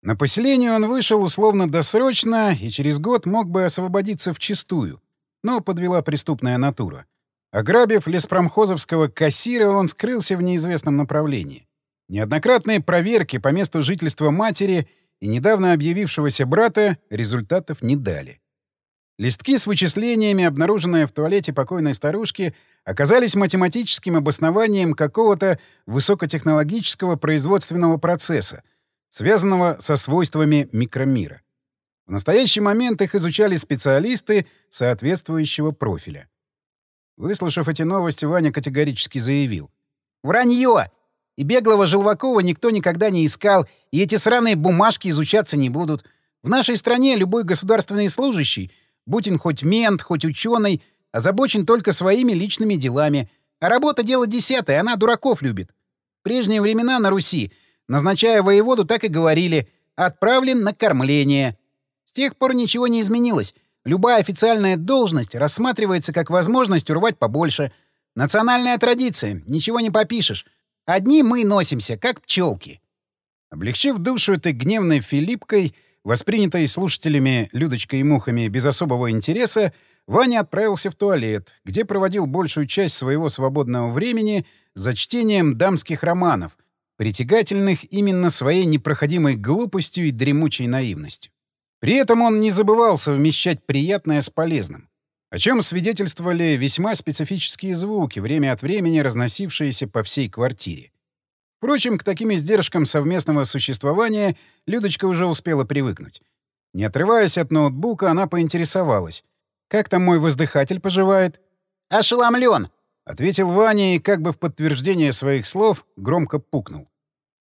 На поселение он вышел условно-досрочно и через год мог бы освободиться в чистую, но подвела преступная натура. Ограбив леспромхозовского кассира, он скрылся в неизвестном направлении. Неоднократные проверки по месту жительства матери и недавно объявившегося брата результатов не дали. Листки с вычислениями, обнаруженные в туалете покойной старушки, оказались математическим обоснованием какого-то высокотехнологического производственного процесса, связанного со свойствами микромира. В настоящий момент их изучали специалисты соответствующего профиля. Выслушав эти новости, Ваня категорически заявил. «Вранье! И беглого Желвакова никто никогда не искал, и эти сраные бумажки изучаться не будут. В нашей стране любой государственный служащий, будь он хоть мент, хоть ученый, озабочен только своими личными делами. А работа — дело десятое, она дураков любит. В прежние времена на Руси, назначая воеводу, так и говорили «отправлен на кормление» тех пор ничего не изменилось. Любая официальная должность рассматривается как возможность урвать побольше. Национальная традиция, ничего не попишешь. Одни мы носимся, как пчелки. Облегчив душу этой гневной Филиппкой, воспринятой слушателями Людочкой и Мухами без особого интереса, Ваня отправился в туалет, где проводил большую часть своего свободного времени за чтением дамских романов, притягательных именно своей непроходимой глупостью и дремучей наивностью. При этом он не забывал совмещать приятное с полезным. О чем свидетельствовали весьма специфические звуки, время от времени разносившиеся по всей квартире. Впрочем, к таким издержкам совместного существования Людочка уже успела привыкнуть. Не отрываясь от ноутбука, она поинтересовалась. «Как там мой воздыхатель поживает?» «Ошеломлен!» — ответил Ваня и, как бы в подтверждение своих слов, громко пукнул.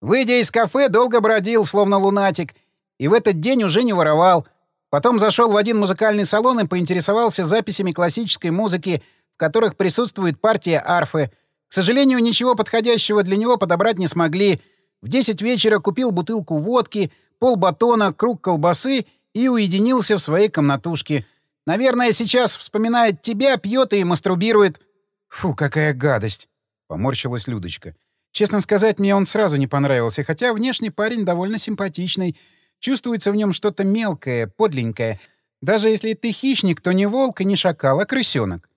«Выйдя из кафе, долго бродил, словно лунатик, и в этот день уже не воровал. Потом зашел в один музыкальный салон и поинтересовался записями классической музыки, в которых присутствует партия арфы. К сожалению, ничего подходящего для него подобрать не смогли. В 10 вечера купил бутылку водки, пол батона, круг колбасы и уединился в своей комнатушке. Наверное, сейчас вспоминает тебя, пьет и мастурбирует. Фу, какая гадость! Поморщилась Людочка. Честно сказать, мне он сразу не понравился, хотя внешний парень довольно симпатичный. Чувствуется в нем что-то мелкое, подленькое. Даже если ты хищник, то не волк и не шакал, а крысенок.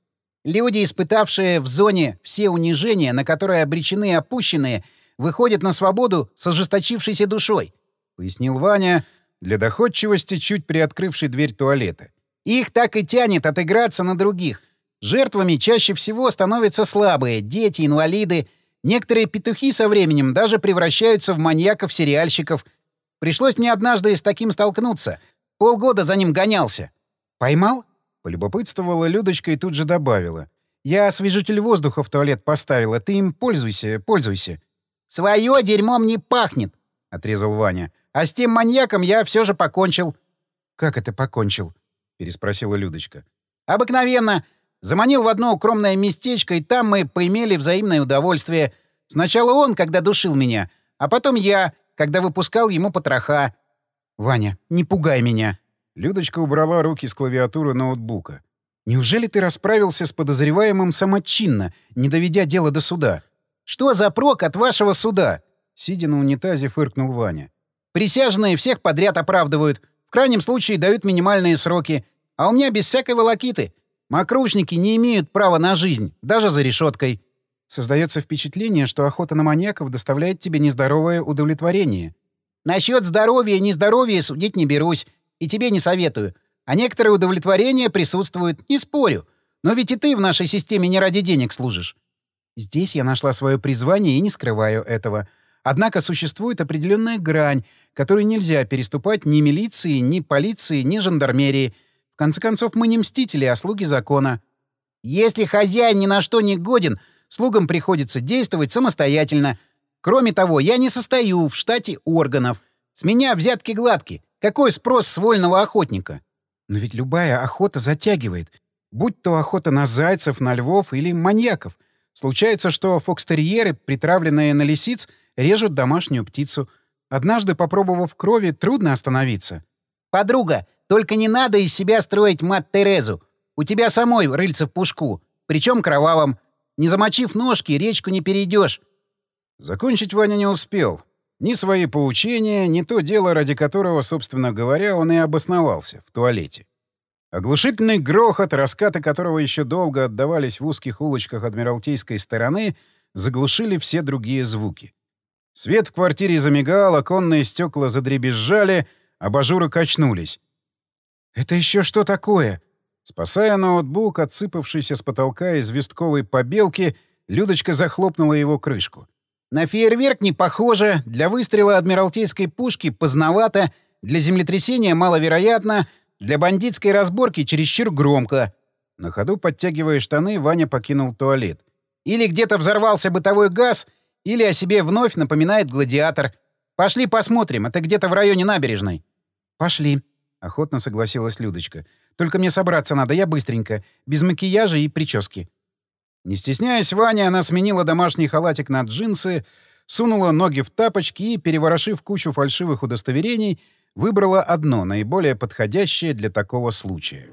Люди, испытавшие в зоне все унижения, на которые обречены опущенные, выходят на свободу с ожесточившейся душой, — пояснил Ваня, для доходчивости чуть приоткрывший дверь туалета. Их так и тянет отыграться на других. Жертвами чаще всего становятся слабые, дети, инвалиды. Некоторые петухи со временем даже превращаются в маньяков-сериальщиков — Пришлось мне однажды с таким столкнуться. Полгода за ним гонялся. «Поймал?» — полюбопытствовала Людочка и тут же добавила. «Я освежитель воздуха в туалет поставила. Ты им пользуйся, пользуйся». «Своё дерьмом не пахнет!» — отрезал Ваня. «А с тем маньяком я все же покончил». «Как это покончил?» — переспросила Людочка. «Обыкновенно. Заманил в одно укромное местечко, и там мы поимели взаимное удовольствие. Сначала он, когда душил меня, а потом я, когда выпускал ему потроха. «Ваня, не пугай меня!» Людочка убрала руки с клавиатуры ноутбука. «Неужели ты расправился с подозреваемым самочинно, не доведя дело до суда?» «Что за прок от вашего суда?» Сидя на унитазе, фыркнул Ваня. «Присяжные всех подряд оправдывают. В крайнем случае дают минимальные сроки. А у меня без всякой волокиты. Мокрушники не имеют права на жизнь, даже за решеткой. Создается впечатление, что охота на маньяков доставляет тебе нездоровое удовлетворение. Насчет здоровья и нездоровья судить не берусь. И тебе не советую. А некоторые удовлетворения присутствуют, не спорю. Но ведь и ты в нашей системе не ради денег служишь. Здесь я нашла свое призвание и не скрываю этого. Однако существует определенная грань, которую нельзя переступать ни милиции, ни полиции, ни жандармерии. В конце концов, мы не мстители, а слуги закона. Если хозяин ни на что не годен, Слугам приходится действовать самостоятельно. Кроме того, я не состою в штате органов. С меня взятки гладки. Какой спрос с вольного охотника? Но ведь любая охота затягивает. Будь то охота на зайцев, на львов или маньяков. Случается, что фокстерьеры, притравленные на лисиц, режут домашнюю птицу. Однажды, попробовав крови, трудно остановиться. «Подруга, только не надо из себя строить мать Терезу. У тебя самой рыльце в пушку, причем кровавом. Не замочив ножки, речку не перейдешь. Закончить Ваня не успел. Ни свои поучения, ни то дело, ради которого, собственно говоря, он и обосновался в туалете. Оглушительный грохот, раскаты которого еще долго отдавались в узких улочках Адмиралтейской стороны, заглушили все другие звуки. Свет в квартире замигал, оконные стекла задребезжали, абажуры качнулись. «Это еще что такое?» Спасая ноутбук, отсыпавшийся с потолка известковой побелки, Людочка захлопнула его крышку. «На фейерверк не похоже, для выстрела адмиралтейской пушки поздновато, для землетрясения маловероятно, для бандитской разборки чересчур громко». На ходу, подтягивая штаны, Ваня покинул туалет. «Или где-то взорвался бытовой газ, или о себе вновь напоминает гладиатор. Пошли посмотрим, это где-то в районе набережной». «Пошли», — охотно согласилась Людочка. Только мне собраться надо, я быстренько, без макияжа и прически. Не стесняясь Ваня, она сменила домашний халатик на джинсы, сунула ноги в тапочки и, переворошив кучу фальшивых удостоверений, выбрала одно, наиболее подходящее для такого случая.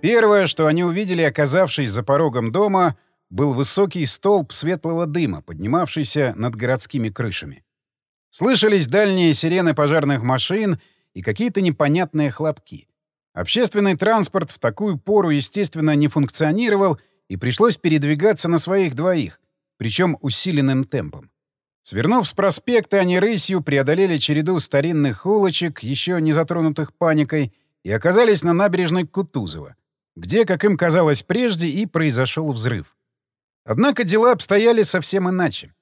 Первое, что они увидели, оказавшись за порогом дома, был высокий столб светлого дыма, поднимавшийся над городскими крышами. Слышались дальние сирены пожарных машин и какие-то непонятные хлопки. Общественный транспорт в такую пору, естественно, не функционировал, и пришлось передвигаться на своих двоих, причем усиленным темпом. Свернув с проспекта, они рысью преодолели череду старинных улочек, еще не затронутых паникой, и оказались на набережной Кутузова, где, как им казалось прежде, и произошел взрыв. Однако дела обстояли совсем иначе.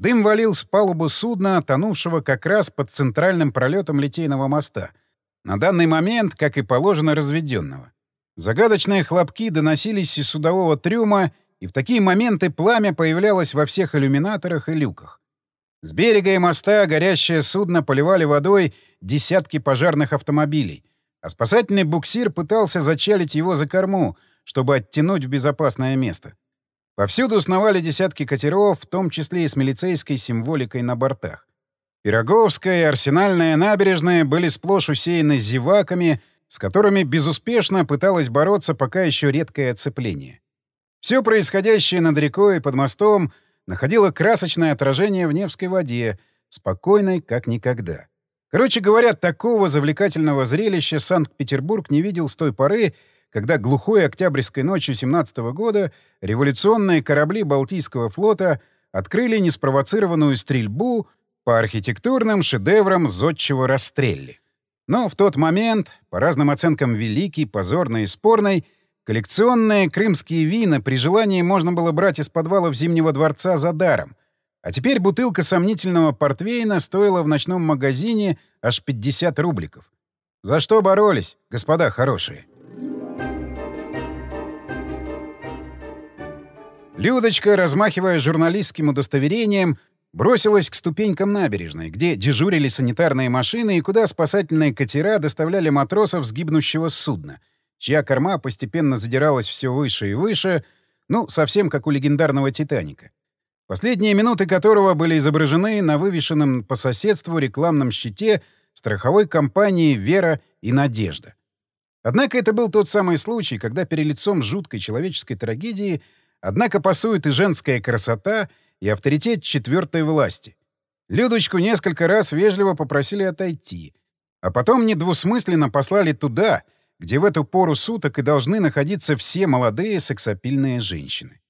Дым валил с палубы судна, тонувшего как раз под центральным пролетом Литейного моста, на данный момент, как и положено, разведенного. Загадочные хлопки доносились из судового трюма, и в такие моменты пламя появлялось во всех иллюминаторах и люках. С берега и моста горящее судно поливали водой десятки пожарных автомобилей, а спасательный буксир пытался зачалить его за корму, чтобы оттянуть в безопасное место. Повсюду сновали десятки катеров, в том числе и с милицейской символикой на бортах. Пироговская и Арсенальная набережные были сплошь усеяны зеваками, с которыми безуспешно пыталось бороться пока еще редкое оцепление. Все происходящее над рекой и под мостом — находила красочное отражение в Невской воде, спокойной, как никогда. Короче говоря, такого завлекательного зрелища Санкт-Петербург не видел с той поры, когда глухой октябрьской ночью 17 -го года революционные корабли Балтийского флота открыли неспровоцированную стрельбу по архитектурным шедеврам зодчего Растрелли. Но в тот момент, по разным оценкам великий, позорный и спорный, Коллекционные крымские вина при желании можно было брать из подвалов Зимнего дворца за даром. А теперь бутылка сомнительного портвейна стоила в ночном магазине аж 50 рубликов. За что боролись, господа хорошие? Людочка, размахивая журналистским удостоверением, бросилась к ступенькам набережной, где дежурили санитарные машины и куда спасательные катера доставляли матросов с гибнущего судна — чья корма постепенно задиралась все выше и выше, ну, совсем как у легендарного «Титаника», последние минуты которого были изображены на вывешенном по соседству рекламном щите страховой компании «Вера и Надежда». Однако это был тот самый случай, когда перед лицом жуткой человеческой трагедии однако пасует и женская красота, и авторитет четвертой власти. Людочку несколько раз вежливо попросили отойти, а потом недвусмысленно послали туда — где в эту пору суток и должны находиться все молодые сексапильные женщины.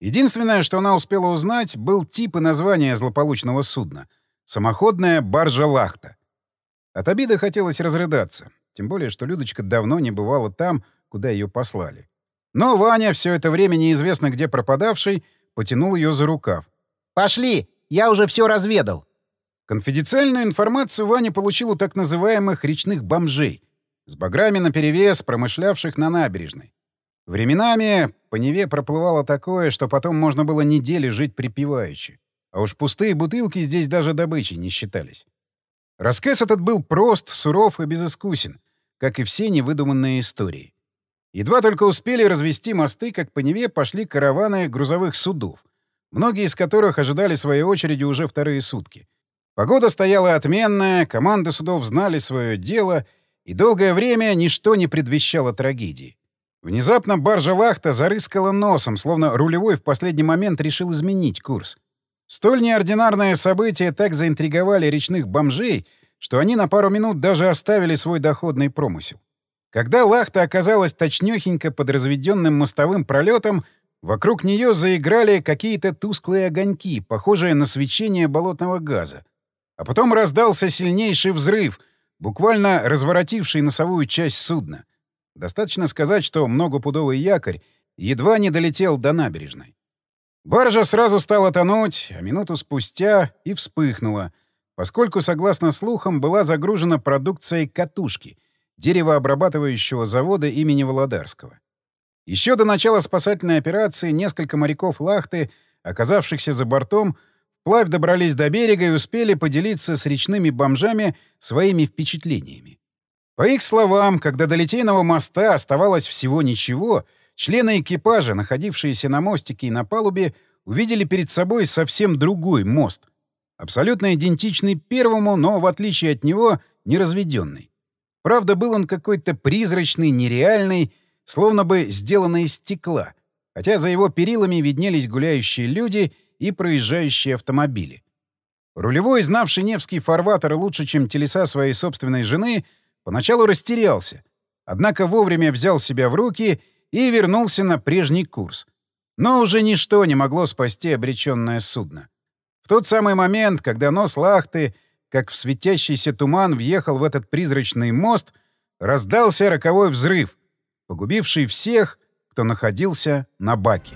Единственное, что она успела узнать, был тип и название злополучного судна — самоходная баржа «Лахта». От обиды хотелось разрыдаться, тем более, что Людочка давно не бывала там, куда ее послали. Но Ваня, все это время неизвестно где пропадавший, потянул ее за рукав. «Пошли! Я уже все разведал!» Конфиденциальную информацию Ваня получил у так называемых речных бомжей — с баграми наперевес, промышлявших на набережной. Временами по Неве проплывало такое, что потом можно было недели жить припеваючи. А уж пустые бутылки здесь даже добычей не считались. Рассказ этот был прост, суров и безыскусен, как и все невыдуманные истории. Едва только успели развести мосты, как по Неве пошли караваны грузовых судов, многие из которых ожидали своей очереди уже вторые сутки. Погода стояла отменная, команды судов знали свое дело — и долгое время ничто не предвещало трагедии. Внезапно баржа Лахта зарыскала носом, словно рулевой в последний момент решил изменить курс. Столь неординарное событие так заинтриговали речных бомжей, что они на пару минут даже оставили свой доходный промысел. Когда Лахта оказалась точнёхенько под разведенным мостовым пролетом, вокруг нее заиграли какие-то тусклые огоньки, похожие на свечение болотного газа. А потом раздался сильнейший взрыв — буквально разворотивший носовую часть судна. Достаточно сказать, что многопудовый якорь едва не долетел до набережной. Баржа сразу стала тонуть, а минуту спустя и вспыхнула, поскольку, согласно слухам, была загружена продукцией «Катушки» деревообрабатывающего завода имени Володарского. Еще до начала спасательной операции несколько моряков Лахты, оказавшихся за бортом, Вплавь добрались до берега и успели поделиться с речными бомжами своими впечатлениями. По их словам, когда до Литейного моста оставалось всего ничего, члены экипажа, находившиеся на мостике и на палубе, увидели перед собой совсем другой мост. Абсолютно идентичный первому, но, в отличие от него, неразведенный. Правда, был он какой-то призрачный, нереальный, словно бы сделанный из стекла, хотя за его перилами виднелись гуляющие люди — и проезжающие автомобили. Рулевой, знавший Невский фарватер лучше, чем телеса своей собственной жены, поначалу растерялся, однако вовремя взял себя в руки и вернулся на прежний курс. Но уже ничто не могло спасти обреченное судно. В тот самый момент, когда нос Лахты, как в светящийся туман, въехал в этот призрачный мост, раздался роковой взрыв, погубивший всех, кто находился на баке.